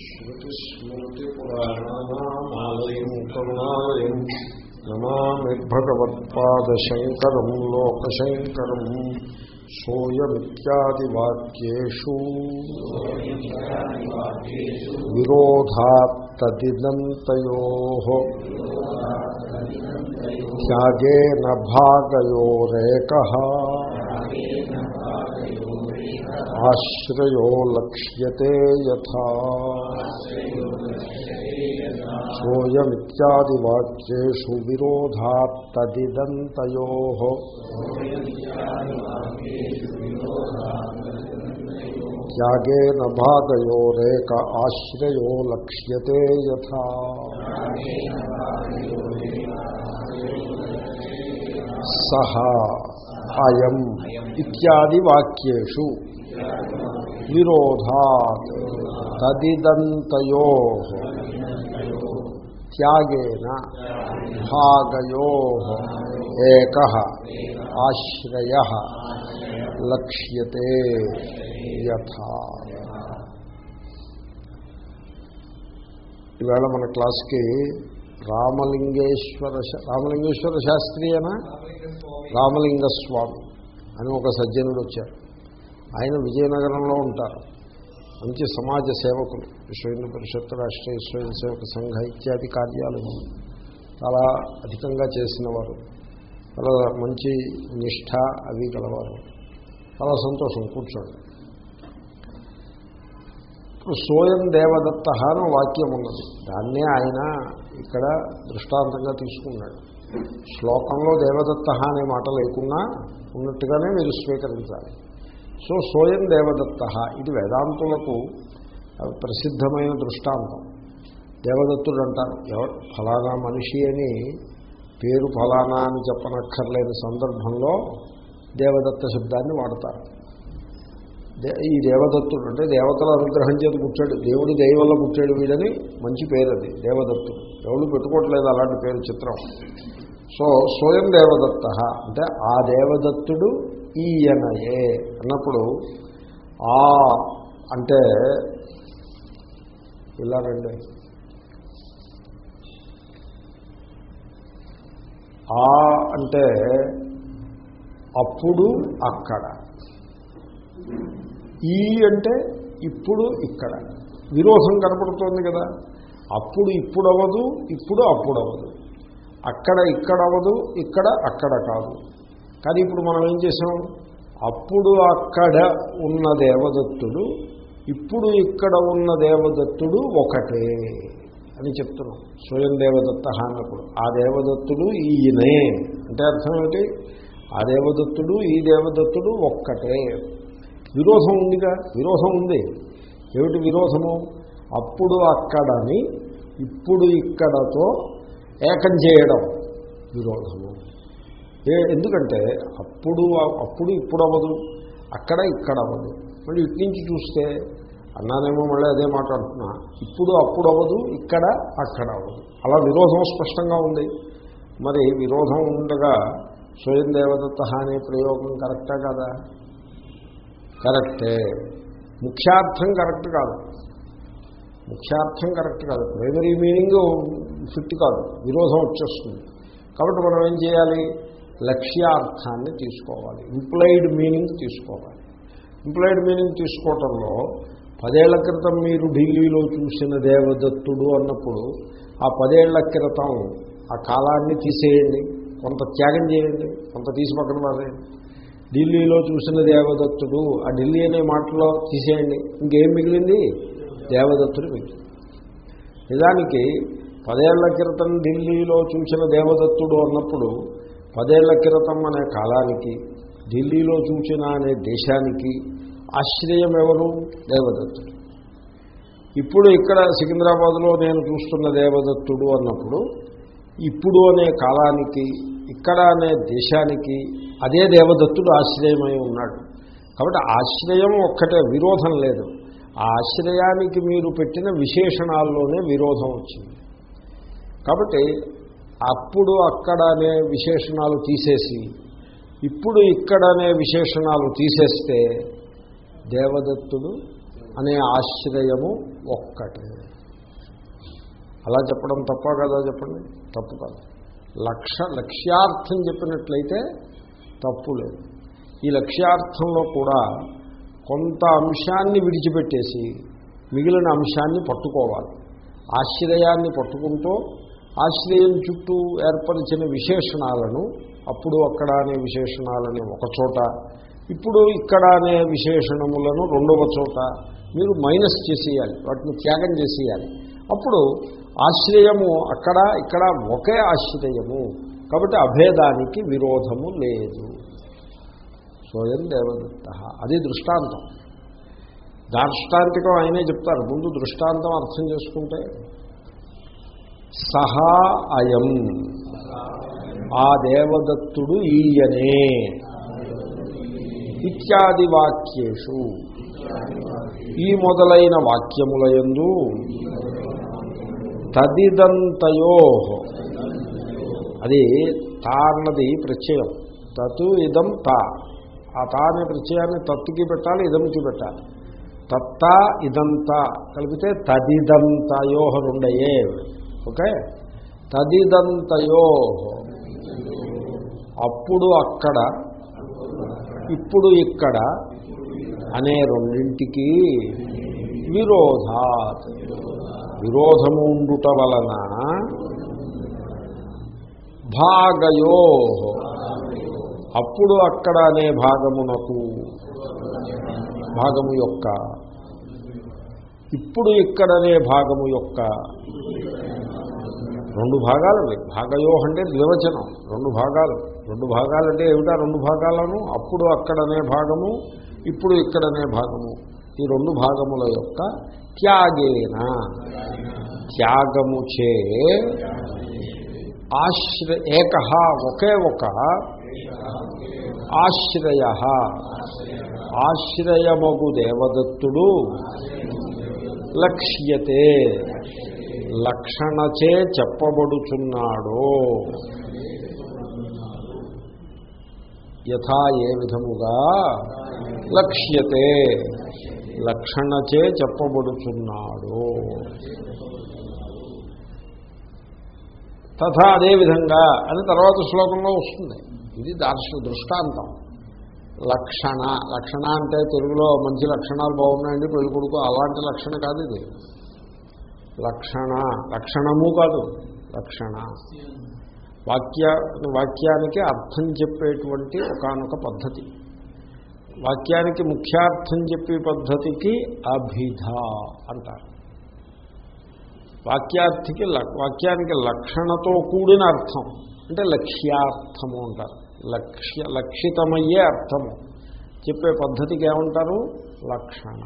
श्रुतिस्मृतिपुराणानामालयम् करुणालयम् नमामि भगवत्पादशङ्करम् लोकशङ्करम्। सोऽयमित्यादिवाक्येषु विरोधात्तदिदन्तयोः। त्यागेन भागयोरेकः। ఆశ్రయో లక్ష్యతే సోయమిత్యాదివాక్యేషు విరోధాత్తదిదంతయో. త్యాగేన బాధయోరేక ఆశ్రయో లక్ష్యతే యథా. సహ అయం ఇత్యాది వాక్యేషు విరోధాత్ తదిదంతయో త్యాగేన భాగయో ఏక ఆశ్రయ లక్ష్యతే యథా ఈవేళ మన క్లాస్కి రామలింగేశ్వర రామలింగేశ్వర శాస్త్రీయనా రామలింగ స్వామి అని ఒక సజ్జనుడు వచ్చారు ఆయన విజయనగరంలో ఉంటారు. మంచి సమాజ సేవకులు. విశ్వ హిందూ పరిషత్ రాష్ట్రీయ స్వయం సేవక సంఘ ఇత్యాది కార్యాలు చాలా అధికంగా చేసిన వారు చాలా మంచి నిష్ఠ అవి గలవారు. చాలా సంతోషం కూర్చోండి. ఇప్పుడు సోయం దేవదత్త అని వాక్యం ఉన్నది. దాన్నే ఆయన ఇక్కడ దృష్టాంతంగా తీసుకున్నాడు. శ్లోకంలో దేవదత్త అనే మాట లేకున్నా ఉన్నట్టుగానే మీరు స్వీకరించాలి. సో సోయం దేవదత్త ఇది వేదాంతులకు ప్రసిద్ధమైన దృష్టాంతం. దేవదత్తుడు అంటారు ఎవరు? ఫలానా మనిషి అని పేరు ఫలానా అని చెప్పనక్కర్లేని సందర్భంలో దేవదత్త శబ్దాన్ని వాడతారు. ఈ దేవదత్తుడు అంటే దేవతల అనుగ్రహం చేత పుట్టాడు దేవుడు దయ పుట్టాడు వీడని మంచి పేరు అది దేవదత్తుడు. ఎవరు పెట్టుకోవట్లేదు అలాంటి పేరు చిత్రం. సో స్వయం దేవదత్త అంటే ఆ దేవదత్తుడు ఈయనయే అన్నప్పుడు ఆ అంటే ఇలా రండి. ఆ అంటే అప్పుడు అక్కడ. ఈ అంటే ఇప్పుడు ఇక్కడ. విరోధం కనపడుతోంది కదా. అప్పుడు ఇప్పుడు అవ్వదు ఇప్పుడు అప్పుడు అవ్వదు. అక్కడ ఇక్కడ అవ్వదు ఇక్కడ అక్కడ కాదు. కానీ ఇప్పుడు మనం ఏం చేసాం అప్పుడు అక్కడ ఉన్న దేవదత్తుడు ఇప్పుడు ఇక్కడ ఉన్న దేవదత్తుడు ఒకటే అని చెప్తున్నాం. స్వయం దేవదత్త అన్నప్పుడు. ఆ దేవదత్తుడు ఈయనే. అంటే అర్థం ఏమిటి? ఆ దేవదత్తుడు ఈ దేవదత్తుడు ఒక్కటే. విరోధం ఉందిగా? విరోధం ఉంది. ఏమిటి విరోధము? అప్పుడు అక్కడని ఇప్పుడు ఇక్కడతో ఏకం చేయడం. విరోధము. ఏ ఎందుకంటే అప్పుడు అప్పుడు ఇప్పుడు అవ్వదు అక్కడ ఇక్కడ అవ్వదు మళ్ళీ ఇటు నుంచి చూస్తే అన్నానేమో మళ్ళీ అదే మాట్లాడుతున్నా ఇప్పుడు అప్పుడు అవ్వదు ఇక్కడ అక్కడ అవ్వదు అలా విరోధం స్పష్టంగా ఉంది. మరి విరోధం ఉండగా స్వయం దేవదత్త అనే ప్రయోగం కరెక్టా కదా? కరెక్టే. ముఖ్యార్థం కరెక్ట్ కాదు. ముఖ్యార్థం కరెక్ట్ కాదు. ప్రైమరీ మీనింగ్ ఫిట్ కాదు. విరోధం వచ్చేస్తుంది. కాబట్టి మనం ఏం చేయాలి? లక్ష్యార్థాన్ని తీసుకోవాలి. ఇంప్లాయిడ్ మీనింగ్ తీసుకోవాలి. ఇంప్లాయిడ్ మీనింగ్ తీసుకోవటంలో పదేళ్ళ క్రితం మీరు ఢిల్లీలో చూసిన దేవదత్తుడు అన్నప్పుడు ఆ పదేళ్ళ క్రితం ఆ కాలాన్ని తీసేయండి. కొంత త్యాగం చేయండి. కొంత తీసి పక్కన పారేయండి. ఢిల్లీలో చూసిన దేవదత్తుడు ఆ ఢిల్లీ అనే మాటలో తీసేయండి. ఇంకేం మిగిలింది? దేవదత్తుడు మిగిలింది. నిజానికి పదేళ్ళ క్రితం ఢిల్లీలో చూసిన దేవదత్తుడు అన్నప్పుడు పదేళ్ళ క్రితం అనే కాలానికి ఢిల్లీలో చూసిన అనే దేశానికి ఆశ్రయం ఎవరు? దేవదత్తుడు. ఇప్పుడు ఇక్కడ సికింద్రాబాద్లో నేను చూస్తున్న దేవదత్తుడు అన్నప్పుడు ఇప్పుడు అనే కాలానికి ఇక్కడ అనే దేశానికి అదే దేవదత్తుడు ఆశ్రయమై ఉన్నాడు. కాబట్టి ఆశ్రయం ఒక్కటే విరోధం లేదు. ఆ ఆశ్రయానికి మీరు పెట్టిన విశేషణాల్లోనే విరోధం వచ్చింది. కాబట్టి అప్పుడు అక్కడ అనే విశేషణాలు తీసేసి ఇప్పుడు ఇక్కడ అనే విశేషణాలు తీసేస్తే దేవదత్తుడు అనే ఆశ్రయము ఒక్కటే. అలా చెప్పడం తప్ప కదా చెప్పండి? తప్పు కాదు. లక్ష లక్ష్యార్థం చెప్పినట్లయితే తప్పు లేదు. ఈ లక్ష్యార్థంలో కూడా కొంత అంశాన్ని విడిచిపెట్టేసి మిగిలిన అంశాన్ని పట్టుకోవాలి. ఆశ్రయాన్ని పట్టుకుంటూ ఆశ్రయం చుట్టూ ఏర్పరిచిన విశేషణాలను అప్పుడు అక్కడ అనే విశేషణాలని ఒకచోట ఇప్పుడు ఇక్కడ అనే విశేషణములను రెండవ చోట మీరు మైనస్ చేసేయాలి వాటిని త్యాగం చేసేయాలి. అప్పుడు ఆశ్రయము అక్కడ ఇక్కడ ఒకే ఆశ్రయము కాబట్టి అభేదానికి విరోధము లేదు. స్వయం దేవదత్త అది దృష్టాంతం. దార్ష్టాంతికం ఆయనే చెప్తారు ముందు దృష్టాంతం అర్థం చేసుకుంటే సహా అయం. ఆ దేవదత్తుడు ఈయనే. ఇత్యాది వాక్యేషు. ఈ మొదలైన వాక్యములయందు తదిదంతయో. అది తా అన్నది ప్రత్యయం. తత్ ఇదం తా. ఆ తా అనే ప్రత్యయాన్ని తత్తుకి పెట్టాలి ఇదంకి పెట్టాలి. తత్త ఇదంతా. కలిపితే తదిదంతయోహ రెండయే ఓకే? తదిదంతయో. అప్పుడు అక్కడ ఇప్పుడు ఇక్కడ అనే రెండింటికి విరోధాత్. విరోధము ఉండుట వలన భాగయో. అప్పుడు అక్కడ అనే భాగమునకు భాగము యొక్క. ఇప్పుడు ఇక్కడనే భాగము యొక్క రెండు భాగాలు భాగయో అంటే ద్వివచనం రెండు భాగాలు. రెండు భాగాలు అంటే ఏమిటా? రెండు భాగాలను అప్పుడు అక్కడనే భాగము ఇప్పుడు ఇక్కడనే భాగము. ఈ రెండు భాగముల యొక్క త్యాగేన. త్యాగము చే ఆశ్ర ఏక ఒకే ఒక ఆశ్రయ ఆశ్రయమగు దేవదత్తుడు లక్ష్యతే. లక్షణచే చెప్పబడుచున్నాడో. యథా ఏ విధముగా? లక్ష్యతే. లక్షణచే చెప్పబడుచున్నాడు. తథా అదేవిధంగా అని తర్వాత శ్లోకంలో వస్తుంది. ఇది దార్శ దృష్టాంతం. లక్షణ. లక్షణ అంటే తెలుగులో మంచి లక్షణాలు బాగున్నాయండి పెళ్ళి కొడుకు అలాంటి లక్షణ కాదు ఇది. లక్షణ లక్షణము కాదు లక్షణ. వాక్య వాక్యానికి అర్థం చెప్పేటువంటి ఒకనొక పద్ధతి. వాక్యానికి ముఖ్యార్థం చెప్పే పద్ధతికి అభిధ అంటారు. వాక్యార్థికి వాక్యానికి లక్షణతో కూడిన అర్థం అంటే లక్ష్యార్థము అంటారు. లక్ష్య లక్షితమయ్యే అర్థము. చెప్పే పద్ధతికి ఏమంటారు? లక్షణ.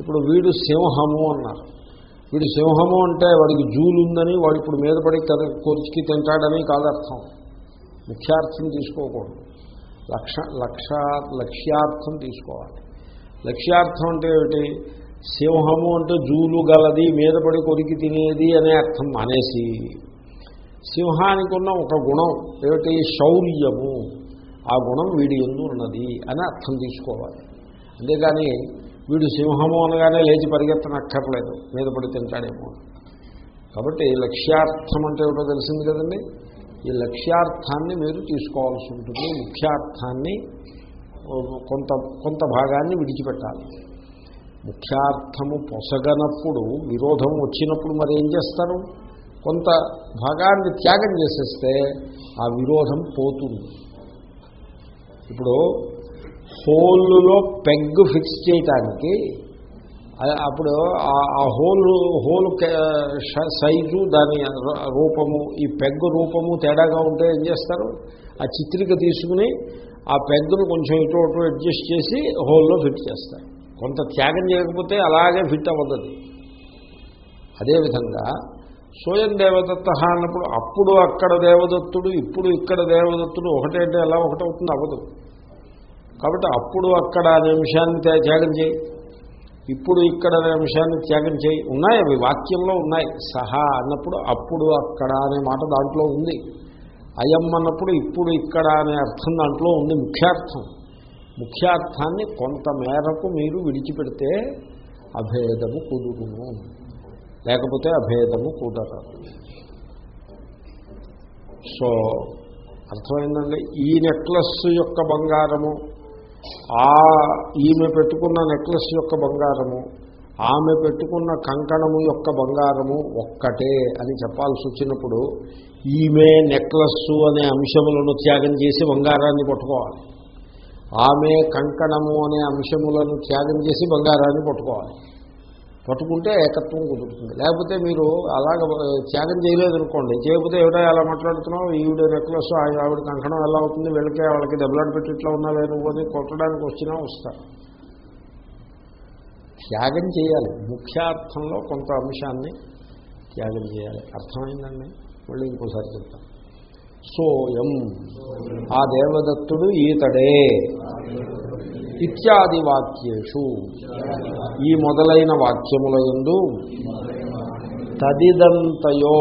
ఇప్పుడు వీడు సింహము అన్నారు. వీడు సింహము అంటే వాడికి జూలు ఉందని వాడు ఇప్పుడు మీద పడి కథ కొరికి తింటాడని కాదర్థం. ముఖ్యార్థం తీసుకోకూడదు. లక్ష లక్ష లక్ష్యార్థం తీసుకోవాలి. లక్ష్యార్థం అంటే ఏమిటి? సింహము అంటే జూలు గలది మీద పడి కొరికి తినేది అనే అర్థం మానేసి సింహానికి ఉన్న ఒక గుణం ఏమిటి? శౌర్యము. ఆ గుణం వీడి ఎందు ఉన్నది అని అర్థం తీసుకోవాలి. అంతేగాని వీడు సింహము అనగానే లేచి పరిగెత్తనక్కర్లేదు. మీద పడి తింటాడేమో. కాబట్టి లక్ష్యార్థం అంటే ఏమిటో తెలిసింది కదండి? ఈ లక్ష్యార్థాన్ని మీరు తీసుకోవాల్సి ఉంటుంది. ముఖ్యార్థాన్ని కొంత కొంత భాగాన్ని విడిచిపెట్టాలి. ముఖ్యార్థము పొసగనప్పుడు విరోధం వచ్చినప్పుడు మరి ఏం చేస్తారు? కొంత భాగాన్ని త్యాగం చేసేస్తే ఆ విరోధం పోతుంది. ఇప్పుడు హోల్లో పెగ్ ఫిక్స్ చేయటానికి అప్పుడు ఆ హోల్ హోల్ సైజు దాని రూపము ఈ పెగ్ రూపము తేడాగా ఉంటే ఏం చేస్తారు? ఆ చిత్రిక తీసుకుని ఆ పెగ్గును కొంచెం ఇటు అటు అడ్జస్ట్ చేసి హోల్లో ఫిట్ చేస్తారు. కొంత త్యాగం చేయకపోతే అలాగే ఫిట్ అవ్వదు అదేవిధంగా స్వయం దేవదత్త అన్నప్పుడు అప్పుడు అక్కడ దేవదత్తుడు ఇప్పుడు ఇక్కడ దేవదత్తుడు ఒకటంటే ఎలా ఒకటవుతుంది అవ్వదు. కాబట్టి అప్పుడు అక్కడ అనే అంశాన్ని త్యాగం చేయి. ఇప్పుడు ఇక్కడ అనే అంశాన్ని త్యాగం చేయి. ఉన్నాయి అవి వాక్యంలో ఉన్నాయి. సహా అన్నప్పుడు అప్పుడు అక్కడ అనే మాట దాంట్లో ఉంది. అయం అన్నప్పుడు ఇప్పుడు ఇక్కడ అనే అర్థం దాంట్లో ఉంది. ముఖ్యార్థం. ముఖ్యార్థాన్ని కొంత మేరకు మీరు విడిచిపెడితే అభేదము కుదురును. లేకపోతే అభేదము కుదరదు. సో అర్థమైందండి? ఈ నెక్లెస్ యొక్క బంగారము ఆ ఈమె పెట్టుకున్న నెక్లెస్ యొక్క బంగారము ఆమె పెట్టుకున్న కంకణము యొక్క బంగారము ఒక్కటే అని చెప్పాల్సి వచ్చినప్పుడు ఈమె నెక్లెస్ అనే అంశములను త్యాగం చేసి బంగారాన్ని పట్టుకోవాలి. ఆమె కంకణము అనే అంశములను త్యాగం చేసి బంగారాన్ని పట్టుకోవాలి. పట్టుకుంటే ఏకత్వం కుదురుతుంది. లేకపోతే మీరు అలాగ త్యాగం చేయలేదనుకోండి. చేయకపోతే ఏమిటో ఎలా మాట్లాడుతున్నావు? ఈవిడ నెక్లెస్ ఆవిడ కంకణం ఎలా అవుతుంది? వీళ్ళకి వాళ్ళకి దెబ్బలాట పెట్టి ఇట్లా ఉన్నావే నువ్వు అని కొట్టడానికి వచ్చినా వస్తారు త్యాగం చేయాలి. ముఖ్యార్థంలో కొంత అంశాన్ని త్యాగం చేయాలి. అర్థమైందండి? మళ్ళీ ఇంకోసారి చెప్తాను సోయం. ఆ దేవదత్తుడు ఈతడే. ఇత్యాది వాక్యేషు ఈ మొదలైన వాక్యముల ఎందు తదిదంతయో.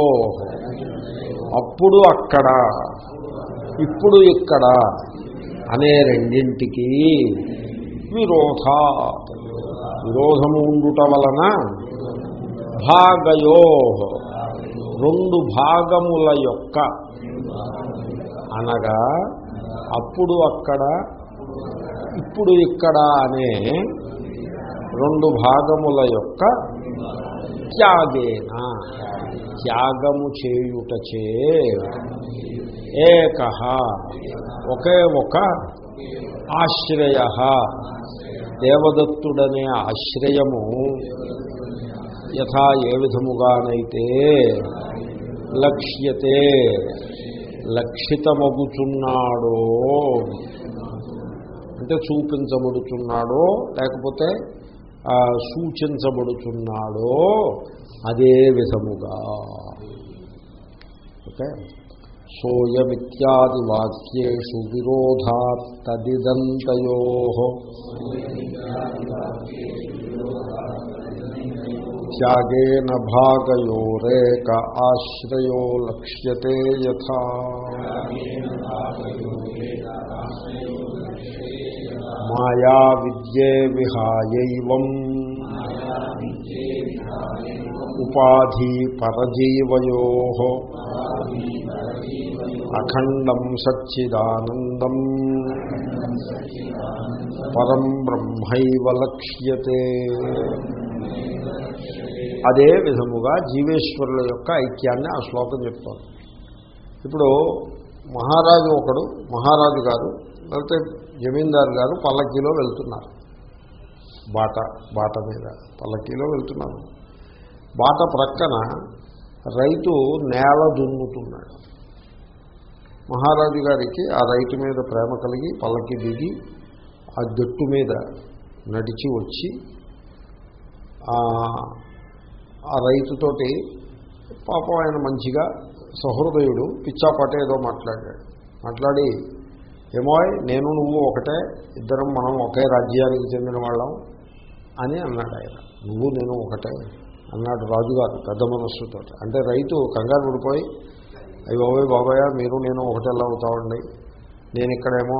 అప్పుడు అక్కడ ఇప్పుడు ఇక్కడ అనే రెండింటికి విరోధ. విరోధము ఉండుట వలన భాగయో. రెండు భాగముల యొక్క అనగా అప్పుడు అక్కడ ఇప్పుడు ఇక్కడ అనే రెండు భాగముల యొక్క త్యాగేన. త్యాగము చేయుటచే ఏక ఒకే ఒక ఆశ్రయ. దేవదత్తుడనే ఆశ్రయము యథా ఏ విధముగానైతే లక్ష్యతే లక్షితమగుచున్నాడో అంటే చూపించబడుతున్నాడో లేకపోతే ఆ, సూచించబడుతున్నాడో అదే విధముగా. ఓకే? సోయమిత్యాది వాక్యేషు విరోధాత్ తదిదంతయో త్యాగేన భాగయోరేక ఆశ్రయో లక్ష్యతే యథా. మాయా విద్యే విహాయైవం. ఉపాధి పరజీవయో. అఖండం సచ్చిదానందం. పరం బ్రహ్మైవ లక్ష్యతే. అదే విధముగా జీవేశ్వరుల యొక్క ఐక్యాన్ని ఆ శ్లోకం చెప్తోంది. ఇప్పుడు మహారాజు ఒకడు మహారాజు గారు లేకపోతే జమీందారు గారు పల్లకీలో వెళ్తున్నారు. బాట బాట మీద పల్లకీలో వెళ్తున్నారు. బాట ప్రక్కన రైతు నేల దున్నుతున్నాడు. మహారాజు గారికి ఆ రైతు మీద ప్రేమ కలిగి పల్లకి దిగి ఆ జట్టు మీద నడిచి వచ్చి ఆ ఆ రైతుతోటి పాపం ఆయన మంచిగా సహృదయుడు పిచ్చాపాట ఏదో మాట్లాడాడు. మాట్లాడి ఏమో నేను నువ్వు ఒకటే ఇద్దరం మనం ఒకే రాజ్యానికి చెందిన వాళ్ళం అని అన్నాడు ఆయన. నువ్వు నేను ఒకటే అన్నాడు రాజుగారు పెద్ద మనస్సుతో. అంటే రైతు కంగారు పడిపోయి అయ్యి బాబాయ్ బాబాయ్ మీరు నేను ఒకటే అవుతామండి. నేను ఇక్కడేమో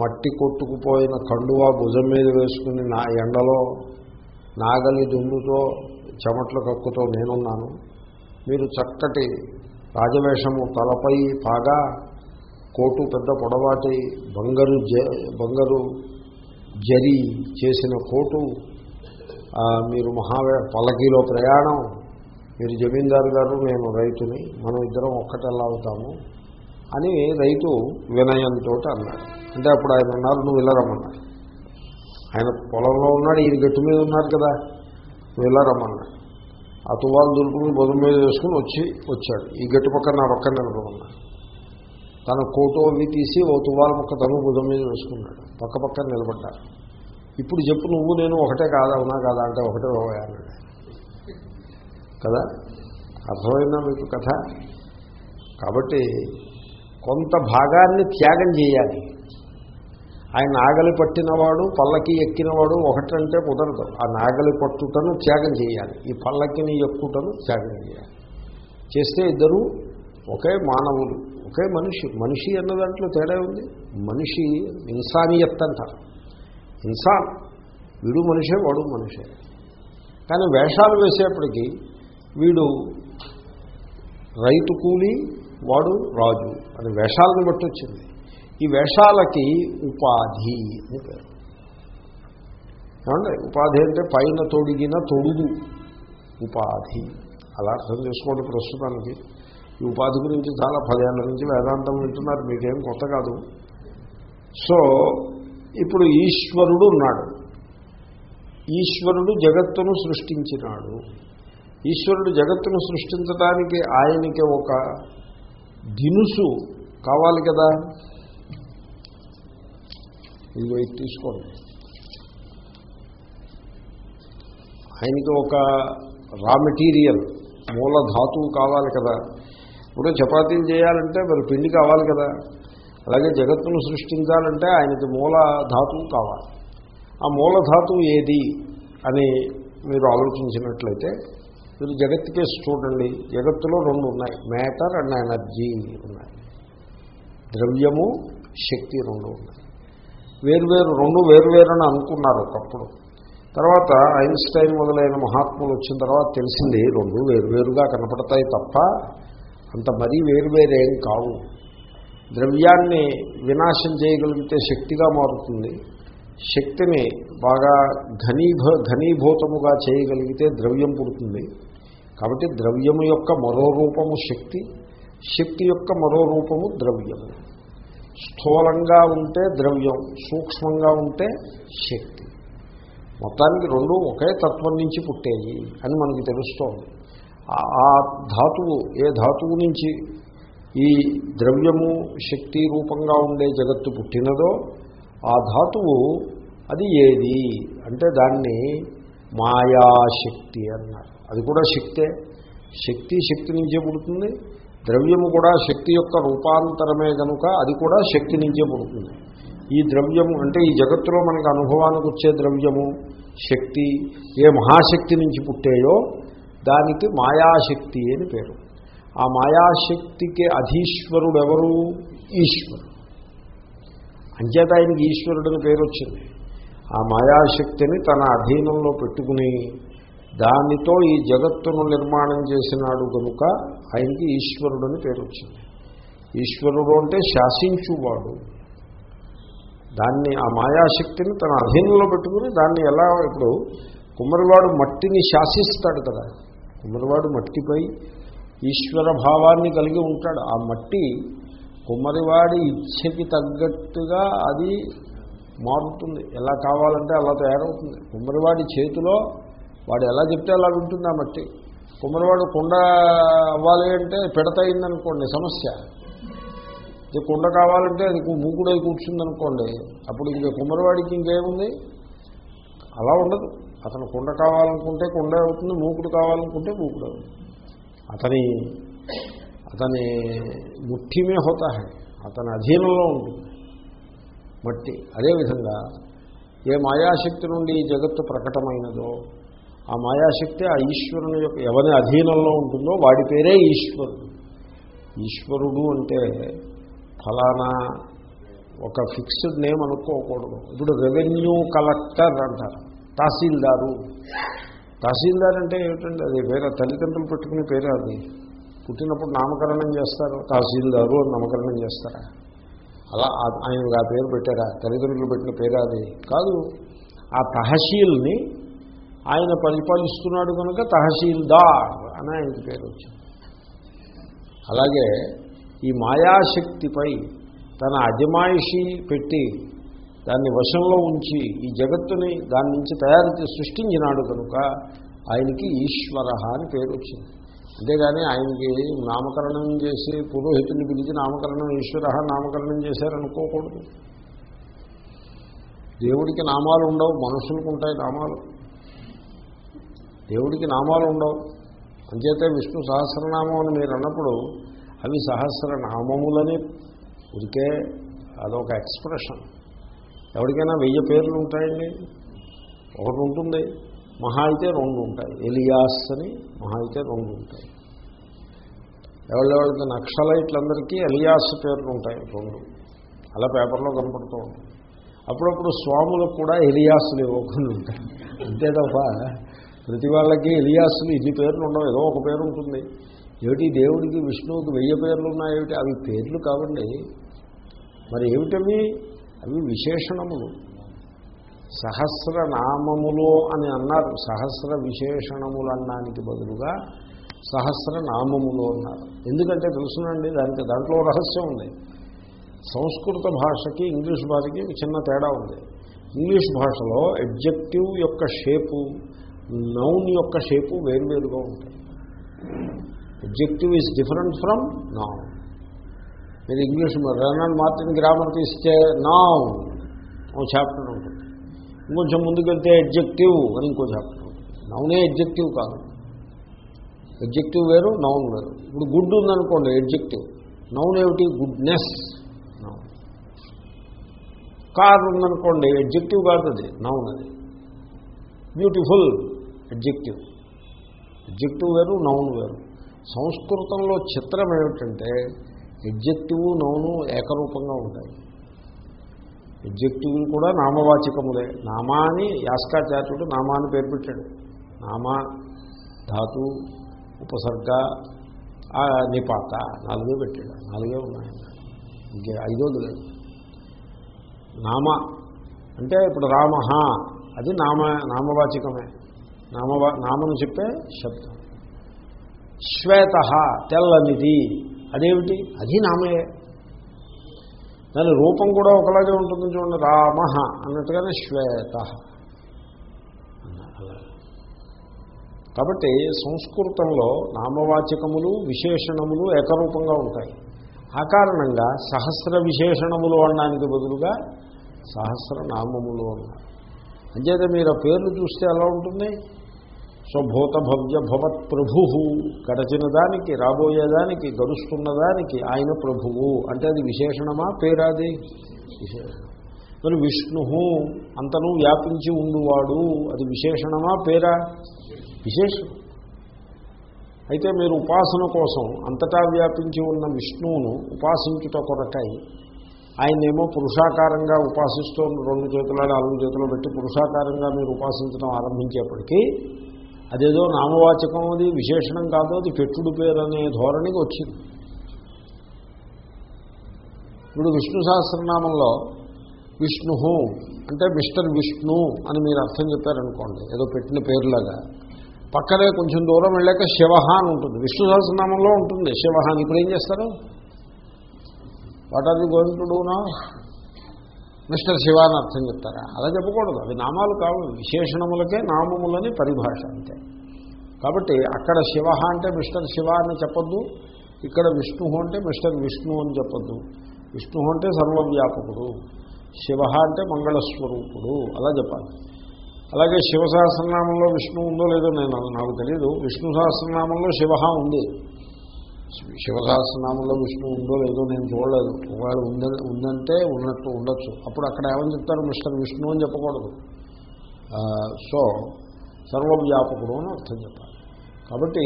మట్టి కొట్టుకుపోయిన కండువా భుజం మీద వేసుకుని నా ఎండలో నాగలి దుమ్ముతో చెమట్ల కక్కుతో నేనున్నాను. మీరు చక్కటి రాజవేషము తలపై పాగా కోటు పెద్ద పొడవాటి బంగారు జ బంగారు జరి చేసిన కోటు మీరు మహావే పల్లకీలో ప్రయాణం మీరు జమీందారు గారు నేను రైతుని మనం ఇద్దరం ఒక్కటెలా అవుతాము అని రైతు వినయంతో అన్నాడు. అంటే అప్పుడు ఆయన అన్నారు నువ్వు ఇలా రమ్మన్నాడు ఆయన పొలంలో ఉన్నాడు ఈయన గట్టు మీద ఉన్నారు కదా నువ్వు ఇలా రమ్మన్నాడు ఆ తువాలు దులుపుకుని బొధం మీద వేసుకుని వచ్చి వచ్చాడు. ఈ గట్టు పక్కన నా పక్కన నిలబడున్నాడు తన కోటు అవి తీసి ఓ తువాల ముక్క తను భుజం మీద వేసుకున్నాడు. పక్క పక్కన నిలబడ్డారు ఇప్పుడు చెప్పు నువ్వు నేను ఒకటే కాదా ఉన్నా కాదా అంటే ఒకటే బాబాయ్ అన్నాడు. కదా? అర్థమైందా మీకు కథ? కాబట్టి కొంత భాగాన్ని త్యాగం చేయాలి. ఆయన నాగలి పట్టినవాడు పల్లకి ఎక్కినవాడు ఒకటంటే కుదరదు. ఆ నాగలి పట్టుటను త్యాగం చేయాలి. ఈ పల్లకిని ఎక్కుటను త్యాగం చేయాలి. చేస్తే ఇద్దరు ఒకే మానవులు. ఒకే మనిషి మనిషి అన్న దాంట్లో తేడా ఉంది మనిషి ఇన్సానియత్ అంటారు ఇన్సాన్ వీడు మనిషే వాడు మనిషే. కానీ వేషాలు వేసేప్పటికీ వీడు రైతు కూలి వాడు రాజు అని వేషాలను బట్టి వచ్చింది ఈ వేషాలకి ఉపాధి అని పేరు. ఏమండి? ఉపాధి అంటే పైన తొడిగిన తొడుగు. ఉపాధి. అలా అర్థం చేసుకోండి ప్రస్తుతానికి. ఈ ఉపాధి గురించి చాలా పదేళ్ళ నుంచి వేదాంతం వింటున్నారు మీకేం కొత్త కాదు. సో ఇప్పుడు ఈశ్వరుడు ఉన్నాడు. ఈశ్వరుడు జగత్తును సృష్టించినాడు. ఈశ్వరుడు జగత్తును సృష్టించడానికి ఆయనకి ఒక దినుసు కావాలి కదా? ఇదిగో ఇది తీసుకోండి. ఆయనకి ఒక రా మెటీరియల్ మూల ధాతువు కావాలి కదా? ఇప్పుడు చపాతీలు చేయాలంటే మరి పిండి కావాలి కదా. అలాగే జగత్తును సృష్టించాలంటే ఆయనకి మూల ధాతువు కావాలి. ఆ మూల ధాతువు ఏది అని మీరు ఆలోచించినట్లయితే మీరు జగత్ కేసు చూడండి. జగత్తులో రెండు ఉన్నాయి. మ్యాటర్ అండ్ ఎనర్జీ ఉన్నాయి. ద్రవ్యము శక్తి రెండు ఉన్నాయి. వేరువేరు రెండు వేరువేరు అని అనుకున్నారు ఒకప్పుడు. తర్వాత ఐన్స్టైన్ మొదలైన మహాత్ములు వచ్చిన తర్వాత తెలిసింది రెండు వేరువేరుగా కనపడతాయి తప్ప అంత మరీ వేరువేరేం కావు. ద్రవ్యాన్ని వినాశం చేయగలిగితే శక్తిగా మారుతుంది. శక్తిని బాగా ఘనీభ ఘనీభూతముగా చేయగలిగితే ద్రవ్యం పుడుతుంది. కాబట్టి ద్రవ్యము యొక్క మరో రూపము శక్తి శక్తి యొక్క మరో రూపము ద్రవ్యము స్థూలంగా ఉంటే ద్రవ్యం సూక్ష్మంగా ఉంటే శక్తి. మొత్తానికి రెండు ఒకే తత్వం నుంచి పుట్టేయి అని మనకి తెలుస్తోంది. ఆ ధాతువు ఏ ధాతువు నుంచి ఈ ద్రవ్యము శక్తి రూపంగా ఉండే జగత్తు పుట్టినదో ఆ ధాతువు అది ఏది? అంటే దాన్ని మాయాశక్తి అన్నారు. అది కూడా శక్తే. శక్తి శక్తి నుంచే పుడుతుంది. ద్రవ్యము కూడా శక్తి యొక్క రూపాంతరమే కనుక అది కూడా శక్తి నుంచే పుడుతుంది. ఈ ద్రవ్యము అంటే ఈ జగత్తులో మనకు అనుభవానికి వచ్చే ద్రవ్యము శక్తి ఏ మహాశక్తి నుంచి పుట్టేయో దానికి మాయాశక్తి అని పేరు. ఆ మాయాశక్తికి అధీశ్వరుడు ఎవరు ఈశ్వరుడు. అంచేత ఆయనకి ఈశ్వరుడని పేరు వచ్చింది ఆ మాయాశక్తిని తన అధీనంలో పెట్టుకుని దానితో ఈ జగత్తును నిర్మాణం చేసినాడు కనుక ఆయనకి ఈశ్వరుడని పేరు వచ్చింది ఈశ్వరుడు అంటే శాసించువాడు. దాన్ని ఆ మాయాశక్తిని తన అధీనంలో పెట్టుకుని దాన్ని ఎలా ఇప్పుడు కుమ్మరివాడు మట్టిని శాసిస్తాడు కదా. కుమ్మరివాడు మట్టిపై ఈశ్వర భావాన్ని కలిగి ఉంటాడు. ఆ మట్టి కుమ్మరివాడి ఇచ్ఛకి తగ్గట్టుగా అది మారుతుంది. ఎలా కావాలంటే అలా తయారవుతుంది. కుమ్మరివాడి చేతిలో వాడు ఎలా చెప్తే అలా ఉంటుంది ఆ మట్టి. కుమ్మరివాడు కుండ అవ్వాలి అంటే పెడతాయిందనుకోండి సమస్య. ఇది కుండ కావాలంటే అది మూకుడై కూర్చుందనుకోండి అప్పుడు ఇంకా కుమ్మరివాడికి ఇంకేముంది? అలా ఉండదు. అతను కుండ కావాలనుకుంటే కుండ అవుతుంది మూకుడు కావాలనుకుంటే మూకుడు అవుతుంది. అతని అతని ముఠ్యమే హోతా హై అతని అధీనంలో ఉంటుంది. మట్టి అదేవిధంగా ఏ మాయాశక్తి నుండి ఈ జగత్తు ప్రకటమైనదో ఆ మాయాశక్తి ఆ ఈశ్వరుని యొక్క ఎవరి అధీనంలో ఉంటుందో వాడి పేరే ఈశ్వరుడు. ఈశ్వరుడు అంటే ఫలానా ఒక ఫిక్స్డ్ నేమ్ అనుకోకూడదు. ఇప్పుడు రెవెన్యూ కలెక్టర్ అంటారు. తహసీల్దారు. తహసీల్దార్ అంటే ఏమిటండి? అది వేరే తల్లిదండ్రులు పెట్టుకునే పేరే అది. పుట్టినప్పుడు నామకరణం చేస్తారు. తహసీల్దారు అని నామకరణం చేస్తారా? అలా ఆయన ఆ పేరు పెట్టారా? తల్లిదండ్రులు పెట్టిన పేరు అది. కాదు ఆ తహసీల్ని ఆయన పరిపాలిస్తున్నాడు కనుక తహసీల్దార్ అని ఆయనకి పేరు వచ్చింది. అలాగే ఈ మాయాశక్తిపై తన అజమాయిషి పెట్టి దాన్ని వశంలో ఉంచి ఈ జగత్తుని దాని నుంచి తయారు చేసి సృష్టించినాడు కనుక ఆయనకి ఈశ్వర అని పేరు వచ్చింది. అంతేగాని ఆయనకి నామకరణం చేసి పురోహితుని పిలిచి నామకరణం ఈశ్వర నామకరణం చేశారనుకోకూడదు. దేవుడికి నామాలు ఉండవు మనుషులకు ఉంటాయి నామాలు. దేవుడికి నామాలు ఉండవు. అంచేతే విష్ణు సహస్రనామం అని మీరు అన్నప్పుడు అవి సహస్రనామములని. ఉరికే అదొక ఎక్స్ప్రెషన్. ఎవరికైనా వెయ్యి పేర్లు ఉంటాయండి. ఒకటి ఉంటుంది. మహా అయితే రెండు ఉంటాయి. ఎలియాస్ అని మహా అయితే రెండు ఉంటాయి. ఎవరెవరికి నక్సలైట్లందరికీ ఎలియాస్ పేర్లు ఉంటాయి రెండు. అలా పేపర్లో కనపడుతూ ఉంటాయి. అప్పుడప్పుడు స్వాములకు కూడా ఎలియాసులు ఇవ్వకుండా ఉంటాయి. అంతే తప్ప ప్రతి వాళ్ళకి ఎలియాసులు ఇన్ని పేర్లు ఉండవు. ఏదో ఒక పేరు ఉంటుంది. ఏమిటి? దేవుడికి విష్ణువుకి వెయ్యి పేర్లు ఉన్నాయేమిటి? అవి పేర్లు కావండి. మరి ఏమిటవి? అవి విశేషణములు. సహస్రనామములో అని అన్నారు. సహస్ర విశేషణములు అన్నానికి బదులుగా సహస్రనామములు అన్నారు. ఎందుకంటే తెలుసునండి దానికి దాంట్లో రహస్యం ఉంది. సంస్కృత భాషకి ఇంగ్లీష్ భాషకి చిన్న తేడా ఉంది. ఇంగ్లీష్ భాషలో ఎడ్జెక్టివ్ యొక్క షేపు నౌన్ యొక్క షేపు వేరువేరుగా ఉంటాయి. Adjective is different from noun. మీరు English Wren and Martin grammar తీస్తే నా ఓ చాప్టర్ ఉంటుంది. ఇంకొంచెం ముందుకెళ్తే ఎడ్జెక్టివ్ అని ఇంకో చాప్టర్ ఉంటుంది. నౌనే ఎడ్జెక్టివ్ కాదు. ఎడ్జెక్టివ్ వేరు నౌన్ వేరు. ఇప్పుడు గుడ్ ఉందనుకోండి ఎడ్జెక్టివ్ నౌన్ ఏమిటి? గుడ్నెస్ నౌన్ కార్ ఉందనుకోండి ఎడ్జెక్టివ్ కాదు అది నౌన్ అది. బ్యూటిఫుల్ ఎడ్జెక్టివ్ ఎడ్జెక్టివ్ వేరు నౌన్ వేరు. సంస్కృతంలో చిత్రం ఏమిటంటే ఎడ్జెక్టివ్ నౌను ఏకరూపంగా ఉంటాయి. ఎడ్జెక్టివ్లు కూడా నామవాచకములే. నామా అని యాస్కాచార్యుడు నామా అని పేరు పెట్టాడు. నామ ధాతు ఉపసర్గ ఆ నిపాత నాలుగే పెట్టాడు. నాలుగే ఉన్నాయి. ఇంకే ఐదోది లేదు నామ అంటే ఇప్పుడు రామ అది నామ నామవాచకమే. నామవా నామను చెప్పే శబ్దం. శ్వేత తెల్లనిది అదేమిటి? అది నామయే దాని రూపం కూడా ఒకలాగే ఉంటుంది చూడండి. రామ అన్నట్టుగానే శ్వేత కాబట్టి సంస్కృతంలో నామవాచకములు విశేషణములు ఏకరూపంగా ఉంటాయి. ఆ కారణంగా సహస్ర విశేషణములు అనడానికి బదులుగా సహస్ర నామములు అన్నారు. అంచేత మీరు ఆ పేర్లు చూస్తే ఎలా ఉంటుంది? సో భూత భవ్య భవత్ ప్రభు గడచిన దానికి రాబోయేదానికి గడుస్తున్న దానికి ఆయన ప్రభువు. అంటే అది విశేషణమా పేరాది? విశేషణం. మరి విష్ణు అంతను వ్యాపించి ఉండువాడు అది విశేషణమా పేరా? విశేషం అయితే మీరు ఉపాసన కోసం అంతటా వ్యాపించి ఉన్న విష్ణువును ఉపాసించుట కొరకై ఆయనేమో పురుషాకారంగా ఉపాసిస్తూ రెండు చేతుల నాలుగు చేతులు పెట్టి పురుషాకారంగా మీరు ఉపాసించడం ఆరంభించేప్పటికీ అదేదో నామవాచకం అది విశేషణం కాదు అది పెట్టుడు పేరు అనే ధోరణికి వచ్చింది. ఇప్పుడు విష్ణు సహస్రనామంలో విష్ణు అంటే మిస్టర్ విష్ణు అని మీరు అర్థం చెప్పారనుకోండి ఏదో పెట్టిన పేరులాగా. పక్కనే కొంచెం దూరం వెళ్ళాక శివ అని ఉంటుంది. విష్ణు సహస్రనామంలో ఉంటుంది శివ అని. ఇప్పుడు ఏం చేస్తారు? What are the going to mister Shiva అని అర్థం చెప్తారా? అలా చెప్పకూడదు. అవి నామాలు కావు. విశేషణములకే నామములని పరిభాష అంతే. కాబట్టి అక్కడ శివ అంటే మిస్టర్ శివ అని చెప్పొద్దు. ఇక్కడ విష్ణు అంటే మిస్టర్ విష్ణు అని చెప్పొద్దు. విష్ణు అంటే సర్వవ్యాపకుడు. శివ అంటే మంగళస్వరూపుడు. అలా చెప్పాలి. అలాగే శివ సహస్రనామంలో విష్ణు ఉందో లేదో నేను నాకు తెలియదు విష్ణు సహస్రనామంలో శివ ఉంది. శివ విష్ణు ఉందో లేదో నేను చూడలేదు. ఒకవేళ ఉంద ఉందంటే ఉన్నట్టు ఉండొచ్చు. అప్పుడు అక్కడ ఏమని చెప్తారు? మిస్టర్ విష్ణు అని చెప్పకూడదు. సో సర్వవ్యాపకుడు అని అర్థం చెప్పాలి. కాబట్టి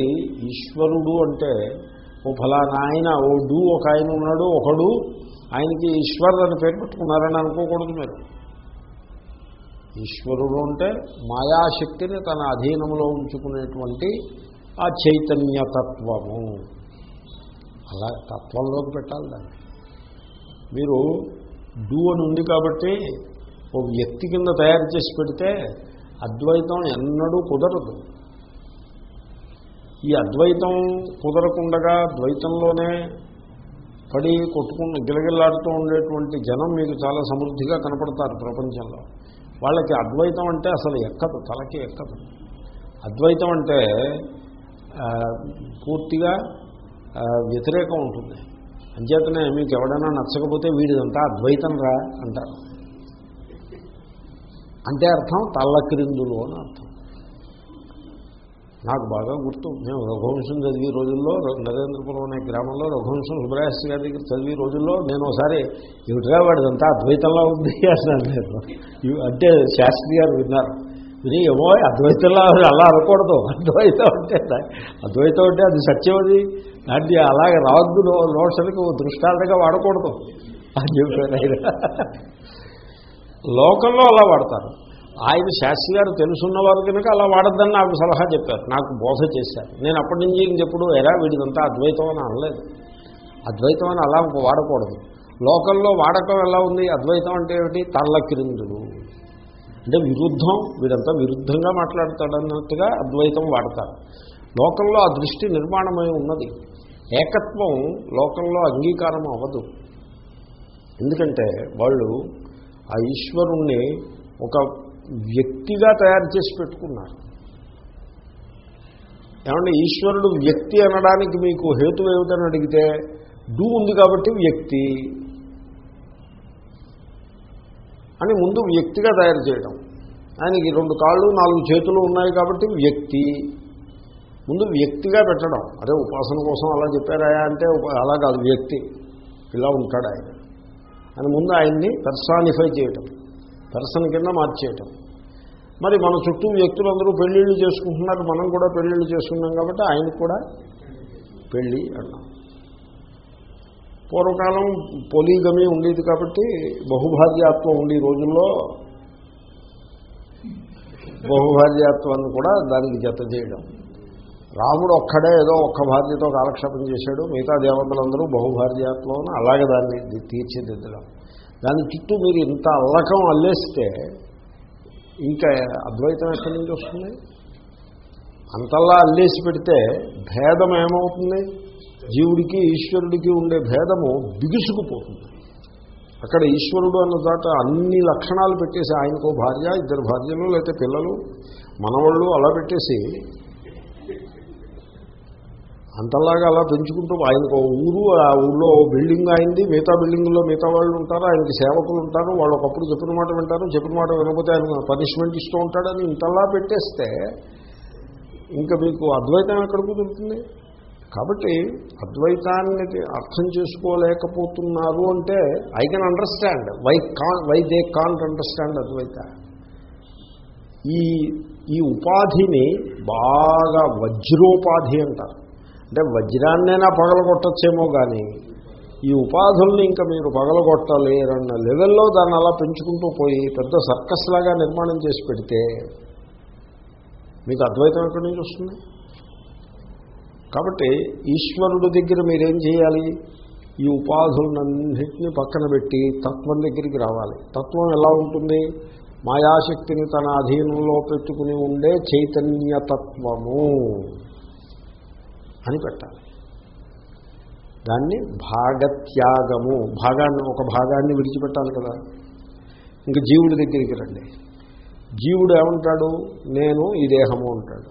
ఈశ్వరుడు అంటే ఓ ఫలానా ఆయన ఓ డూ ఒక ఆయన ఉన్నాడు ఒకడు ఆయనకి ఈశ్వరుడు అని పేరు పెట్టుకున్నారని అనుకోకూడదు మీరు. ఈశ్వరుడు అంటే మాయాశక్తిని తన అధీనంలో ఉంచుకునేటువంటి ఆ చైతన్యతత్వము. అలా తత్వంలోకి పెట్టాలి దాన్ని. మీరు డూ అని ఉంది కాబట్టి ఓ వ్యక్తి కింద తయారు చేసి పెడితే అద్వైతం ఎన్నడూ కుదరదు. ఈ అద్వైతం కుదరకుండగా ద్వైతంలోనే పడి కొట్టుకుని గిలగిల్లాడుతూ ఉండేటువంటి జనం మీకు చాలా సమృద్ధిగా కనపడతారు ప్రపంచంలో. వాళ్ళకి అద్వైతం అంటే అసలు ఎక్కదు తలకి ఎక్కదు. అద్వైతం అంటే పూర్తిగా వ్యతిరేకం ఉంటుంది. అంచేతనే మీకు ఎవడైనా నచ్చకపోతే వీడిదంతా అద్వైతం రా అంటారు. అంటే అర్థం తల్లక్రిందులు అని అర్థం. నాకు బాగా గుర్తు. మేము రఘువంశం చదివి రోజుల్లో నరేంద్రపురం అనే గ్రామంలో రఘువంశం సుబ్రహ్మణ్య గారి దగ్గర చదివి రోజుల్లో నేను ఒకసారి ఇవిటిగా వాడిదంతా అద్వైతంలో ఉంది అన్నాను నేను. అంటే శాస్త్రి గారు విన్నారు. ఇది ఏమో అద్వైతంలో అలా అనకూడదు. అద్వైతం అంటే అద్వైతం అంటే అది సత్యం అది. దాన్ని అలాగే రావద్దు లోషలకు దృష్టాంతంగా వాడకూడదు అని చెప్పారు ఆయన. లోకంలో అలా వాడతారు. ఆయన శాస్త్రి గారు తెలుసున్నవారు కనుక అలా వాడద్దని నాకు సలహా చెప్పారు. నాకు బోధ చేశారు. నేను అప్పటి నుంచి ఇంకెప్పుడు ఎరా వీడిదంతా అద్వైతం అని అనలేదు. అద్వైతం అని అలా వాడకూడదు. లోకల్లో వాడకం ఎలా ఉంది? అద్వైతం అంటే ఏమిటి? తల్లకిరిందులు అంటే విరుద్ధం వీడంతా విరుద్ధంగా మాట్లాడతాడన్నట్టుగా అద్వైతం వాడతారు. లోకంలో ఆ దృష్టి నిర్మాణమై ఉన్నది. ఏకత్వం లోకంలో అంగీకారం అవ్వదు. ఎందుకంటే వాళ్ళు ఆ ఈశ్వరుణ్ణి ఒక వ్యక్తిగా తయారు చేసి పెట్టుకున్నారు. ఏమంటే ఈశ్వరుడు వ్యక్తి అనడానికి మీకు హేతు ఏమిటని అడిగితే డూ ఉంది కాబట్టి వ్యక్తి అని ముందు వ్యక్తిగా తయారు చేయడం ఆయనకి రెండు కాళ్ళు నాలుగు చేతులు ఉన్నాయి కాబట్టి వ్యక్తి. ముందు వ్యక్తిగా పెట్టడం. అదే ఉపాసన కోసం అలా చెప్పారాయా అంటే అలా కాదు వ్యక్తి. ఇలా ఉంటాడు ఆయన. అని ముందు ఆయన్ని పర్సానిఫై చేయటం. పర్సన్ కింద మార్చేయటం. మరి మన చుట్టూ వ్యక్తులందరూ పెళ్ళిళ్ళు చేసుకుంటున్నారు. మనం కూడా పెళ్ళిళ్ళు చేసుకున్నాం కాబట్టి ఆయనకు కూడా పెళ్ళి అన్నాం. పూర్వకాలం పొలీగమి ఉండేది కాబట్టి బహుభార్యాత్వం ఉండే రోజుల్లో బహుభార్యాత్వాన్ని కూడా దానికి జత చేయడం. రాముడు ఒక్కడే ఏదో ఒక్క భార్యతో కాలక్షేపం చేశాడు. మిగతా దేవతలందరూ బహుభార్యాత్వం అలాగే దాన్ని తీర్చిదిద్దడం. దాని చుట్టూ మీరు ఇంత అల్లకం అల్లేస్తే ఇంకా అద్వైతం ఎక్కడి నుంచి వస్తుంది? అంతలా అల్లేసి పెడితే భేదం ఏమవుతుంది? జీవుడికి ఈశ్వరుడికి ఉండే భేదము బిగుసుకుపోతుంది. అక్కడ ఈశ్వరుడు అన్న దాట అన్ని లక్షణాలు పెట్టేసి ఆయనకో భార్య ఇద్దరు భార్యలు లేకపోతే పిల్లలు మనవాళ్ళు అలా పెట్టేసి అంతలాగా అలా పెంచుకుంటూ ఆయనకు ఊరు ఆ ఊళ్ళో బిల్డింగ్ అయింది. మిగతా బిల్డింగ్లో మిగతా వాళ్ళు ఉంటారు ఆయనకి సేవకులు ఉంటారు. వాళ్ళు ఒకప్పుడు చెప్పిన మాట వింటారు చెప్పిన మాట వినకపోతే ఆయన పనిష్మెంట్ ఇస్తూ ఉంటాడని ఇంతలా పెట్టేస్తే ఇంకా మీకు అద్వైతం ఎక్కడ కుదురుతుంది కాబట్టి అద్వైతాన్ని అర్థం చేసుకోలేకపోతున్నారు అంటే I can understand why can why they can't understand Advaita? ఈ ఈ ఉపాధిని బాగా వజ్రోపాధి అంటారు. అంటే వజ్రాన్నైనా పగలగొట్టచ్చేమో కానీ ఈ ఉపాధుల్ని ఇంకా మీరు పగలగొట్టలేరన్న లెవెల్లో దాన్ని అలా పెంచుకుంటూ పోయి పెద్ద సర్కస్ లాగా నిర్మాణం చేసి పెడితే మీకు అద్వైతం ఎక్కడి నుంచి వస్తుంది? కాబట్టి ఈశ్వరుడు దగ్గర మీరేం చేయాలి? ఈ ఉపాధులన్నింటినీ పక్కన పెట్టి తత్వం దగ్గరికి రావాలి. తత్వం ఎలా ఉంటుంది? మాయాశక్తిని తన అధీనంలో పెట్టుకుని ఉండే చైతన్యతత్వము అని పెట్టాలి. దాన్ని భాగత్యాగము. భాగాన్ని ఒక భాగాన్ని విడిచిపెట్టాలి కదా. ఇంకా జీవుడి దగ్గరికి రండి. జీవుడు ఏమంటాడు? నేను ఈ దేహము అంటాడు.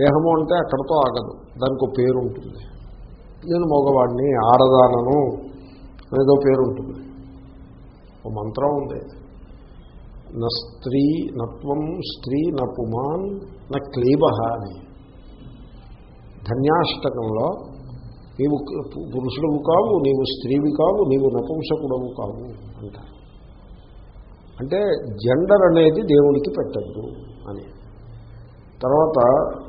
దేహము అంటే అక్కడతో ఆగదు. దానికి పేరు ఉంటుంది నేను మగవాడిని ఆడదానను ఏదో పేరు ఉంటుంది ఒక మంత్రం ఉంది. న స్త్రీ నత్వం స్త్రీ న పుమాన్ న క్లీబ అని. ధన్యాష్టకంలో నీవు పురుషుడవు కావు నీవు స్త్రీవి కావు నీవు నపుంసకుడవు కావు అంటారు అంటే జెండర్ అనేది దేవుడికి పెట్టద్దు అని. తర్వాత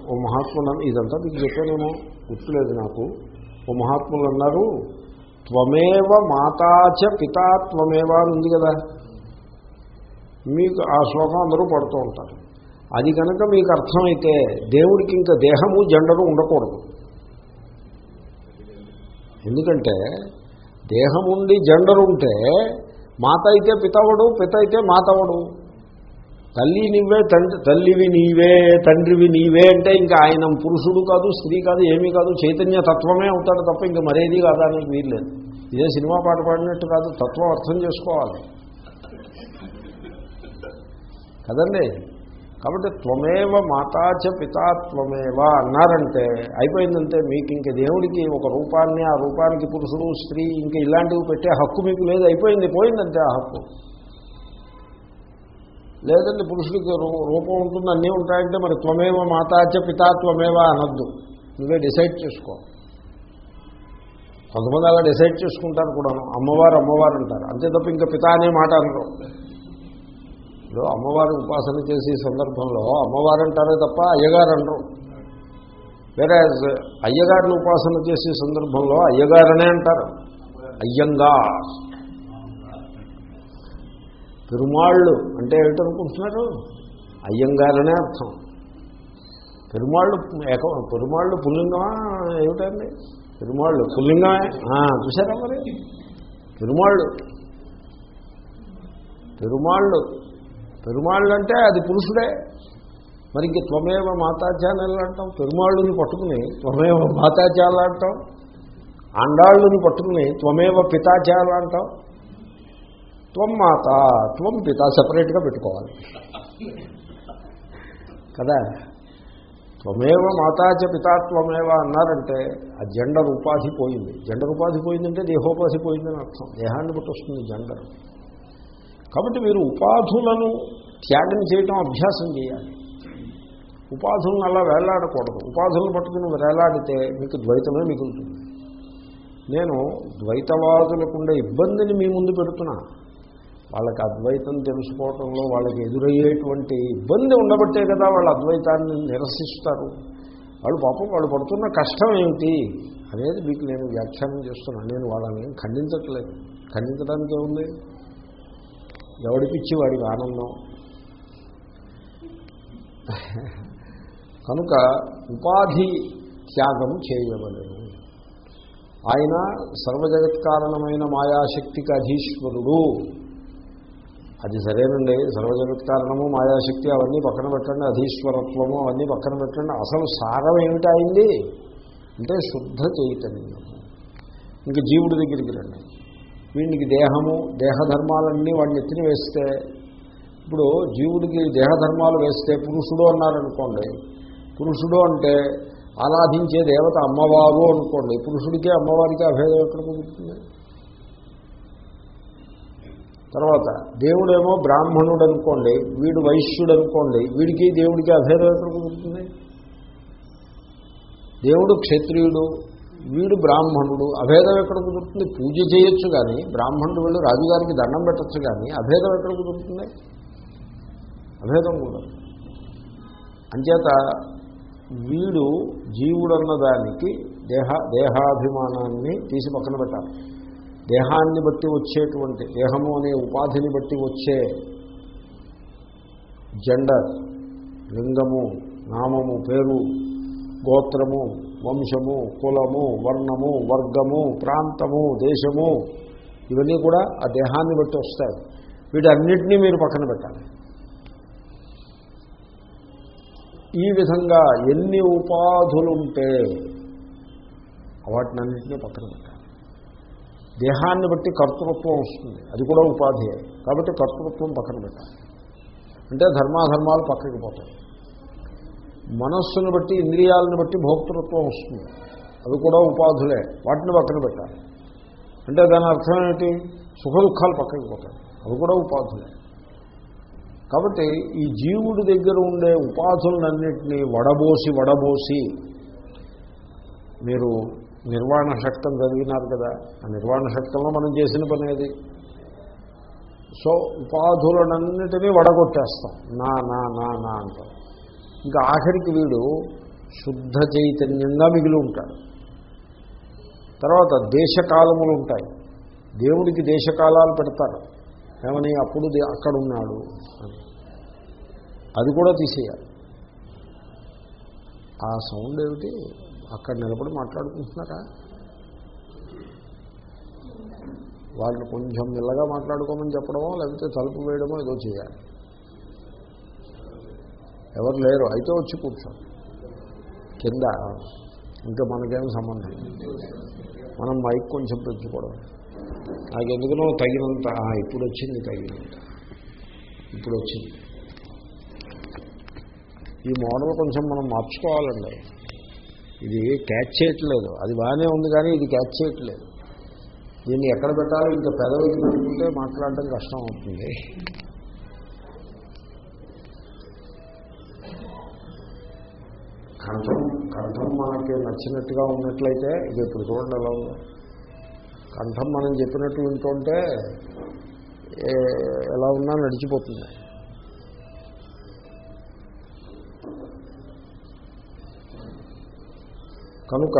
ఓ మహాత్ములు ఇదంతా మీకు చెప్పానేమో గుర్తులేదు నాకు. ఓ మహాత్ములు అన్నారు త్వమేవ మాతాచ పితా త్వమేవ అని ఉంది కదా. మీకు ఆ శ్లోకం అందరూ పడుతూ ఉంటారు. అది కనుక మీకు అర్థమైతే దేవుడికి ఇంకా దేహము జెండరు ఉండకూడదు. ఎందుకంటే దేహం ఉండి ఉంటే మాత అయితే పితవడు పిత అయితే మాతవడు. తల్లి నువ్వే తండ్రి తల్లివి నీవే తండ్రివి నీవే అంటే ఇంకా ఆయన పురుషుడు కాదు స్త్రీ కాదు ఏమీ కాదు చైతన్య తత్వమే అవుతాడు తప్ప ఇంకా మరేది కాదానికి వీల్లేదు ఇదే సినిమా పాట పాడినట్టు కాదు తత్వం అర్థం చేసుకోవాలి. కదండి? కాబట్టి త్వమేవ మాతాచ పితా త్వమేవ అన్నారంటే అయిపోయిందంటే మీకు ఇంక దేవుడికి ఒక రూపాన్ని ఆ రూపానికి పురుషుడు స్త్రీ ఇంకా ఇలాంటివి పెట్టే హక్కు మీకు లేదు అయిపోయింది పోయిందంటే ఆ హక్కు. లేదంటే పురుషుడికి రూ- రూపం ఉంటుంది అన్నీ ఉంటాయంటే మరి త్వమేవ మాతాచ పితా త్వమేవా అనద్దు. నువ్వే డిసైడ్ చేసుకో. కొంతమంది అలా డిసైడ్ చేసుకుంటారు కూడాను. అమ్మవారు అమ్మవారు అంటారు. అంతే తప్ప ఇంకా పితా అనే మాట అనరు. అమ్మవారు ఉపాసన చేసే సందర్భంలో అమ్మవారు అంటారే తప్ప అయ్యగారు అనరు. వేరే అయ్యగారిని ఉపాసన చేసే సందర్భంలో అయ్యగారనే అంటారు. అయ్యంగా పెరుమాళ్ళు అంటే ఏమిటనుకుంటున్నారు అయ్యంగారనే అర్థం. పెరుమాళ్ళు ఏక పెరుమాళ్ళు పుల్లింగమా? ఏమిటండి? పెరుమాళ్ళు. పుల్లింగమే. చూసారా మరి? పెరుమాళ్ళు. పెరుమాళ్ళు. పెరుమాళ్ళు అంటే అది పురుషుడే. మరి ఇంక త్వమేవ మాతాచార్యాలు అంటాం. పెరుమాళ్ళుని పట్టుకుని త్వమేవ మాతాచార్యాలు అంటాం. ఆండాళ్ళుని పట్టుకుని త్వమేవ పితాచార్యాలు అంటాం. త్వం మాత త్వం పిత సపరేట్గా పెట్టుకోవాలి. కదా? త్వమేవ మాతాచ పితాత్వమేవ అన్నారంటే ఆ జెండర్ ఉపాధి పోయింది. జెండర్ ఉపాధి పోయిందంటే దేహోపాధి పోయిందని అర్థం. దేహాన్ని బట్టి వస్తుంది జెండర్ కాబట్టి మీరు ఉపాధులను త్యాగం చేయటం అభ్యాసం చేయాలి. ఉపాధులను అలా వేలాడకూడదు. ఉపాధులను పట్టుకుని వేలాడితే మీకు ద్వైతమే మిగులుతుంది. నేను ద్వైతవాదులకు ఉండే ఇబ్బందిని మీ ముందు పెడుతున్నా. వాళ్ళకి అద్వైతం తెలుసుకోవటంలో వాళ్ళకి ఎదురయ్యేటువంటి ఇబ్బంది ఉండబట్టే కదా వాళ్ళు అద్వైతాన్ని నిరసిస్తారు. వాళ్ళు పాపం వాళ్ళు పడుతున్న కష్టం ఏమిటి అనేది మీకు నేను వ్యాఖ్యానం చేస్తున్నాను. నేను వాళ్ళని ఖండించట్లేదు. ఖండించడానికి ఏముంది ఎవడిపిచ్చి వాడికి ఆనందం? కనుక ఉపాధి త్యాగం చేయవలను. ఆయన సర్వజగత్కారణమైన మాయాశక్తికి అధీశ్వరుడు. అది సరేనండి. సర్వజగత్ కారణము మాయాశక్తి అవన్నీ పక్కన పెట్టండి అధీశ్వరత్వము అవన్నీ పక్కన పెట్టండి. అసలు సారం ఏమిటైంది అంటే శుద్ధ చైతన్యము. ఇంక జీవుడి దగ్గరికి రండి. వీడికి దేహము దేహధర్మాలన్నీ వాడిని ఎత్తిన వేస్తే ఇప్పుడు జీవుడికి దేహధర్మాలు వేస్తే పురుషుడు అన్నారనుకోండి. పురుషుడు అంటే ఆరాధించే దేవత అమ్మవారు అనుకోండి. పురుషుడికి అమ్మవారికి అభేదం ఎక్కడ కుదురుతుంది? తర్వాత దేవుడేమో బ్రాహ్మణుడు అనుకోండి వీడు వైశ్యుడు అనుకోండి వీడికి దేవుడికి అభేదం ఎక్కడ కుదురుతుంది? దేవుడు క్షత్రియుడు వీడు బ్రాహ్మణుడు అభేదం ఎక్కడ కుదురుతుంది? పూజ చేయొచ్చు కానీ బ్రాహ్మణుడు వెళ్ళి రాజుగారికి దండం పెట్టచ్చు కానీ అభేదం ఎక్కడ కుదురుతుంది? అభేదం కూడా అంచేత వీడు జీవుడన్న దానికి దేహ దేహాభిమానాన్ని తీసి పక్కన పెట్టాలి. దేహాన్ని బట్టి వచ్చేటువంటి దేహము అనే ఉపాధిని బట్టి వచ్చే జెండర్ లింగము నామము పేరు గోత్రము వంశము కులము వర్ణము వర్గము ప్రాంతము దేశము ఇవన్నీ కూడా ఆ దేహాన్ని బట్టి వస్తాయి. వీటన్నిటినీ మీరు పక్కన పెట్టాలి. ఈ విధంగా ఎన్ని ఉపాధులుంటే వాటినన్నింటినీ పక్కన పెట్టాలి. దేహాన్ని బట్టి కర్తృత్వం వస్తుంది. అది కూడా ఉపాధి. కాబట్టి కర్తృత్వం పక్కన పెట్టాలి. అంటే ధర్మాధర్మాలు పక్కకి పోతాయి. మనస్సును బట్టి ఇంద్రియాలను బట్టి భోక్తృత్వం వస్తుంది. అవి కూడా ఉపాధులే. వాటిని పక్కన పెట్టాలి. అంటే దాని అర్థం ఏంటి సుఖ దుఃఖాలు పక్కకి పోతాయి. అవి కూడా ఉపాధులే. కాబట్టి ఈ జీవుడి దగ్గర ఉండే ఉపాధులన్నింటినీ వడబోసి వడబోసి మీరు నిర్వాణ శక్తం చదివినారు కదా. ఆ నిర్వాణ శక్తంలో మనం చేసిన పని అది సో ఉపాధులనన్నిటినీ వడగొట్టేస్తాం. నా నా నా నా అంటాం. ఇంకా ఆఖరికి వీడు శుద్ధ చైతన్యంగా మిగిలి ఉంటాడు. తర్వాత దేశకాలములు ఉంటాయి. దేవుడికి దేశకాలాలు పెడతారు. ఏమని? అప్పుడు అక్కడ ఉన్నాడు అని. అది కూడా తీసేయాలి. ఆ సౌండ్ ఏమిటి? అక్కడ నిలబడి మాట్లాడుకుంటున్నారా? వాళ్ళు కొంచెం మెల్లగా మాట్లాడుకోమని చెప్పడమో లేకపోతే తలుపు వేయడమో ఏదో చేయాలి. ఎవరు లేరు అయితే వచ్చి కూర్చో. కింద ఇంకా మనకేం సంబంధం మనం మైక్ కొంచెం పెంచుకోవడం. నాకు ఎందుకునో తగినంత ఇప్పుడు వచ్చింది తగినంత. ఇప్పుడు వచ్చింది ఈ మోడల్ కొంచెం మనం మార్చుకోవాలండి. ఇది క్యాచ్ చేయట్లేదు. అది బాగానే ఉంది కానీ ఇది క్యాచ్ చేయట్లేదు. దీన్ని ఎక్కడ పెట్టాలో ఇంకా పెదవికి పెట్టుకుంటే మాట్లాడటం కష్టం అవుతుంది. కంఠం కంఠం మనకి నచ్చినట్టుగా ఉన్నట్లయితే ఇది ఇప్పుడు చూడండి ఎలా ఉంది. కంఠం మనం చెప్పినట్టు వింటుంటే ఎలా ఉన్నా నడిచిపోతుంది. కనుక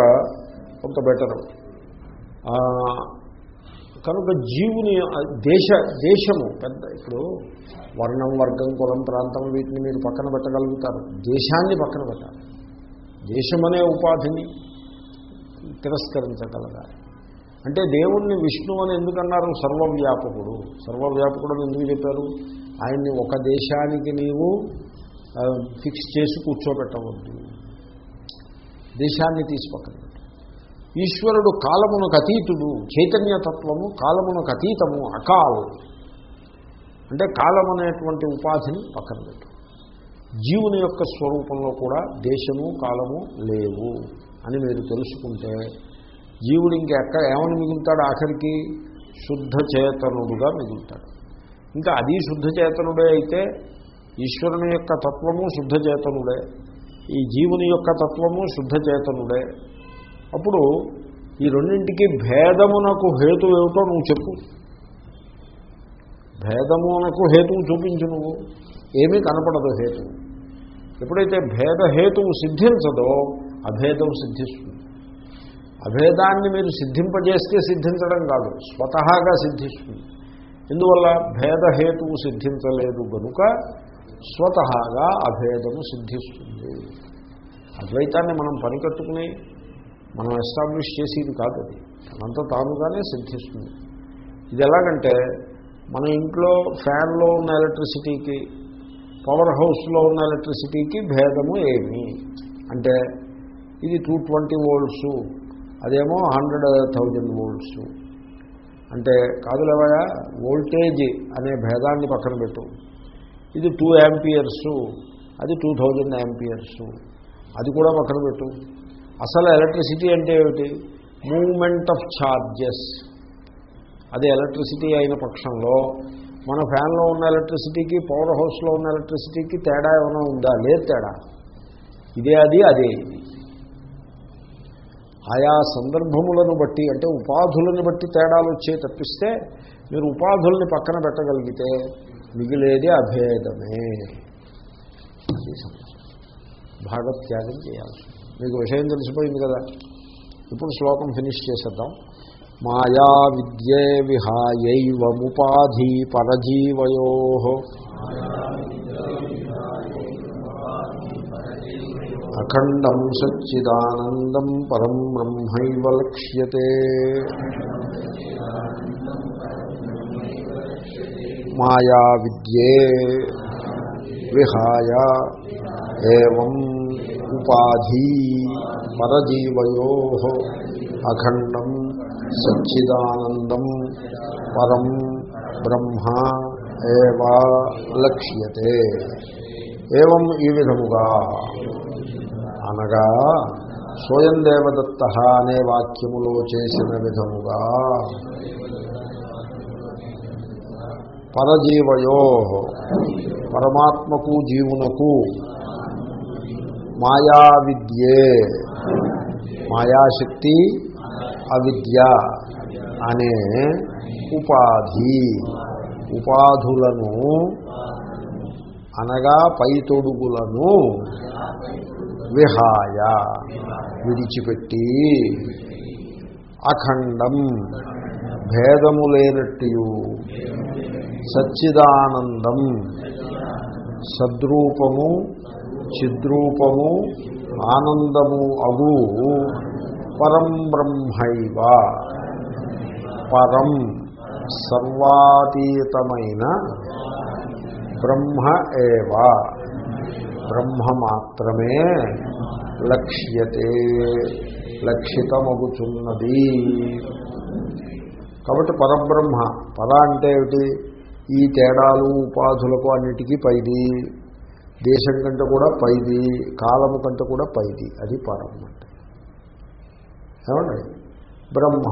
కొంత బెటరు కనుక జీవుని దేశ దేశము పెద్ద ఇప్పుడు వర్ణం వర్గం కులం ప్రాంతం వీటిని మీరు పక్కన పెట్టగలుగుతారు. దేశాన్ని పక్కన పెట్టాలి. దేశమనే ఉపాధిని తిరస్కరించగలగాలి. అంటే దేవుణ్ణి విష్ణువు అని ఎందుకన్నారు? సర్వవ్యాపకుడు. సర్వవ్యాపకుడు అని ఎందుకు చెప్పారు? ఆయన్ని ఒక దేశానికి నీవు ఫిక్స్ చేసి కూర్చోబెట్టవద్దు. దేశాన్ని తీసుకోకండి. ఈశ్వరుడు కాలమునకు అతీతుడు చైతన్యతత్వము కాలమునకు అతీతము అకాల్. అంటే కాలం అనేటువంటి ఉపాధిని పక్కన పెట్టు. జీవుని యొక్క స్వరూపంలో కూడా దేశము కాలము లేవు అని మీరు తెలుసుకుంటే జీవుడు ఇంకెక్కడ ఏమని మిగులుతాడు? ఆఖరికి శుద్ధ చేతనుడుగా మిగులుతాడు. ఇంకా అది శుద్ధ చేతనుడే అయితే ఈశ్వరుని యొక్క తత్వము శుద్ధ చేతనుడే. ఈ జీవుని యొక్క తత్వము శుద్ధ చేతనుడే. అప్పుడు ఈ రెండింటికి భేదమునకు హేతు ఏమిటో నువ్వు చెప్పు. భేదమునకు హేతువు చూపించు నువ్వు. ఏమీ కనపడదు హేతు. ఎప్పుడైతే భేదహేతువు సిద్ధించదో అభేదం సిద్ధిస్తుంది. అభేదాన్ని మీరు సిద్ధింపజేస్తే సిద్ధించడం కాదు స్వతహాగా సిద్ధిస్తుంది. ఎందువల్ల? భేదహేతువు సిద్ధించలేదు కనుక స్వతహాగా అభేదము సిద్ధిస్తుంది. అద్వైతాన్ని మనం పనికట్టుకుని మనం ఎస్టాబ్లిష్ చేసేది కాదు అది. తనంతా తానుగానే సిద్ధిస్తుంది. ఇది ఎలాగంటే మన ఇంట్లో ఫ్యాన్లో ఉన్న ఎలక్ట్రిసిటీకి పవర్ హౌస్లో ఉన్న ఎలక్ట్రిసిటీకి భేదము ఏమి. అంటే ఇది టూ ట్వంటీ వోల్ట్స్ అదేమో హండ్రెడ్ థౌజండ్ వోల్ట్స్. అంటే కాదులేవయా వోల్టేజ్ అనే భేదాన్ని పక్కన పెట్టు. ఇది టూ యాంపియర్సు అది టూ థౌజండ్ యాంపియర్సు అది కూడా పక్కన పెట్టు. అసలు ఎలక్ట్రిసిటీ అంటే ఏమిటి? మూమెంట్ ఆఫ్ ఛార్జెస్ అది ఎలక్ట్రిసిటీ అయిన పక్షంలో మన ఫ్యాన్లో ఉన్న ఎలక్ట్రిసిటీకి పవర్ హౌస్లో ఉన్న ఎలక్ట్రిసిటీకి తేడా ఏమైనా ఉందా? లేదు తేడా. ఇదే అది అదే ఇది. ఆయా సందర్భములను బట్టి అంటే ఉపాధులను బట్టి తేడాలు వచ్చే తప్పిస్తే మీరు ఉపాధుల్ని పక్కన పెట్టగలిగితే మిగిలేది అభేదమే. భాగత్యాగం చేయాలి. మీకు విషయం తెలిసిపోయింది కదా? ఇప్పుడు శ్లోకం ఫినిష్ చేసేద్దాం. మాయా విద్యే విహాయైవముపాధి పరజీవయో. అఖండం సచ్చిదానందం పరం బ్రహ్మైవ లక్ష్యతే. మాయా విద్యే విహాయ ఏం ఉపాధి పరజీవయో అఖండం సచ్చిదానందం పరం బ్రహ్మ ఏవా లక్ష్యతే. ఏవం ఈ విధముగా? అనగా స్వయం దేవదత్త అనే వాక్యములో చేసిన విధముగా పరజీవయో పరమాత్మకు జీవునకు మాయా విద్యే మాయాశక్తి అవిద్య అనే ఉపాధి. ఉపాధులను అనగా పైతొడుగులను విహాయ విడిచిపెట్టి అఖండం భేదము లేనట్టు సచ్చిదానందం. సద్రూపము చిద్రూపము ఆనందము అగు పరం బ్రహ్మైవ. పరం సర్వాతీతమైన బ్రహ్మ ఏవ. బ్రహ్మ మాత్రమే లక్ష్యతే లక్షితమగుచున్నది. కాబట్టి పరబ్రహ్మ పర అంటే ఏమిటి? ఈ తేడాలు ఉపాధులకు అన్నిటికీ పైది. దేశం కంటే కూడా పైది కాలము కంటే కూడా పైది. అది పరం అంటే ఏమండి? బ్రహ్మ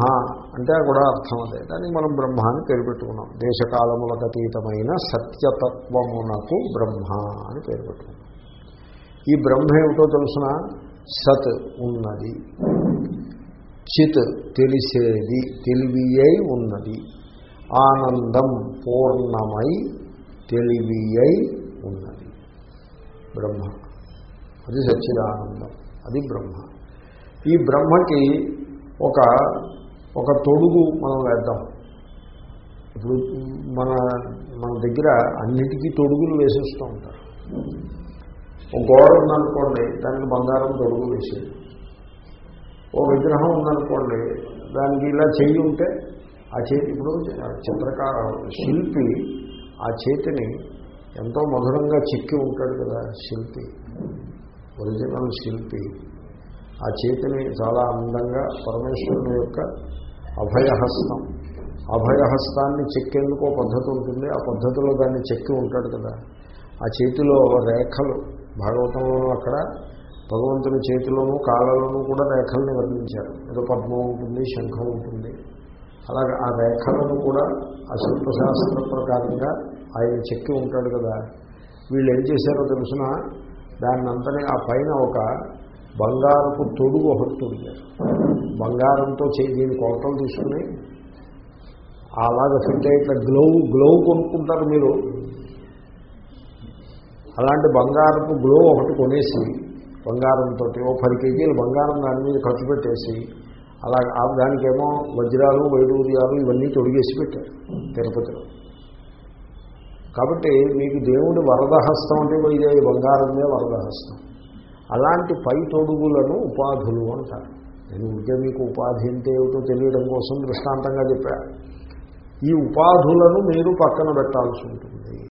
అంటే కూడా అర్థం అదే. దానికి మనం బ్రహ్మ అని పేరు పెట్టుకున్నాం. దేశకాలములకు అతీతమైన సత్యతత్వమునకు బ్రహ్మ అని పేరు పెట్టుకున్నాం. ఈ బ్రహ్మ ఏమిటో తెలుసిన? సత్ ఉన్నది. చిత్ తెలిసేది తెలివియై ఉన్నది. ఆనందం పూర్ణమై తెలివి అయి ఉన్నది. బ్రహ్మ. అది సచ్చిదానందం. అది బ్రహ్మ. ఈ బ్రహ్మకి ఒక ఒక తొడుగు మనం వేద్దాం. ఇప్పుడు మన మన దగ్గర అన్నిటికీ తొడుగులు వేసేస్తూ ఉంటారు. ఒక గోడ ఉందనుకోండి దానికి బంగారం తొడుగు వేసేది. ఓ విగ్రహం ఉందనుకోండి దానికి ఇలా చెయ్యి ఉంటే ఆ చేతి ఇప్పుడు చిత్రకార శిల్పి ఆ చేతిని ఎంతో మధురంగా చెక్కి ఉంటాడు కదా శిల్పి ఒరిజినల్ శిల్పి. ఆ చేతిని చాలా అందంగా పరమేశ్వరుని యొక్క అభయహస్తం. అభయహస్తాన్ని చెక్కేందుకు పద్ధతి ఉంటుంది. ఆ పద్ధతిలో దాన్ని చెక్కి ఉంటాడు కదా. ఆ చేతిలో రేఖలు భాగవతంలోనూ అక్కడ భగవంతుని చేతిలోనూ కాళ్ళలోనూ కూడా రేఖల్ని వర్ణించారు. ఏదో పద్మం ఉంటుంది శంఖం ఉంటుంది. అలాగే ఆ రేఖలను కూడా ఆ శిల్పశాస్త్ర ప్రకారంగా ఆయన చెక్కి ఉంటాడు కదా. వీళ్ళు ఏం చేశారో తెలిసిన? దాన్నంతనే ఆ పైన ఒక బంగారపు తొడుగు ఒకటి తొడిగారు. బంగారంతో చే దీని కొలతలు తీసుకుని అలాగ ఫిట్ ఇట్లా గ్లౌ గ్లౌ కొనుక్కుంటారు మీరు. అలాంటి బంగారపు గ్లో ఒకటి కొనేసి బంగారంతో ఓ పది కేజీలు బంగారం దాని మీద ఖర్చు పెట్టేసి అలా ఆ దానికేమో వజ్రాలు వైడూర్యాలు ఇవన్నీ తొడిగేసి పెట్టారు తిరుపతిలో. కాబట్టి మీకు దేవుడి వరదహస్తం అంటే ఇదే బంగారమే వరదహస్తం. అలాంటి పై తొడుగులను ఉపాధులు అంటారు. నేను ఉంటే మీకు ఉపాధి అంటే ఏమిటో తెలియడం కోసం దృష్టాంతంగా చెప్పాను ఈ ఉపాధులను మీరు పక్కన పెట్టాల్సి ఉంటుంది.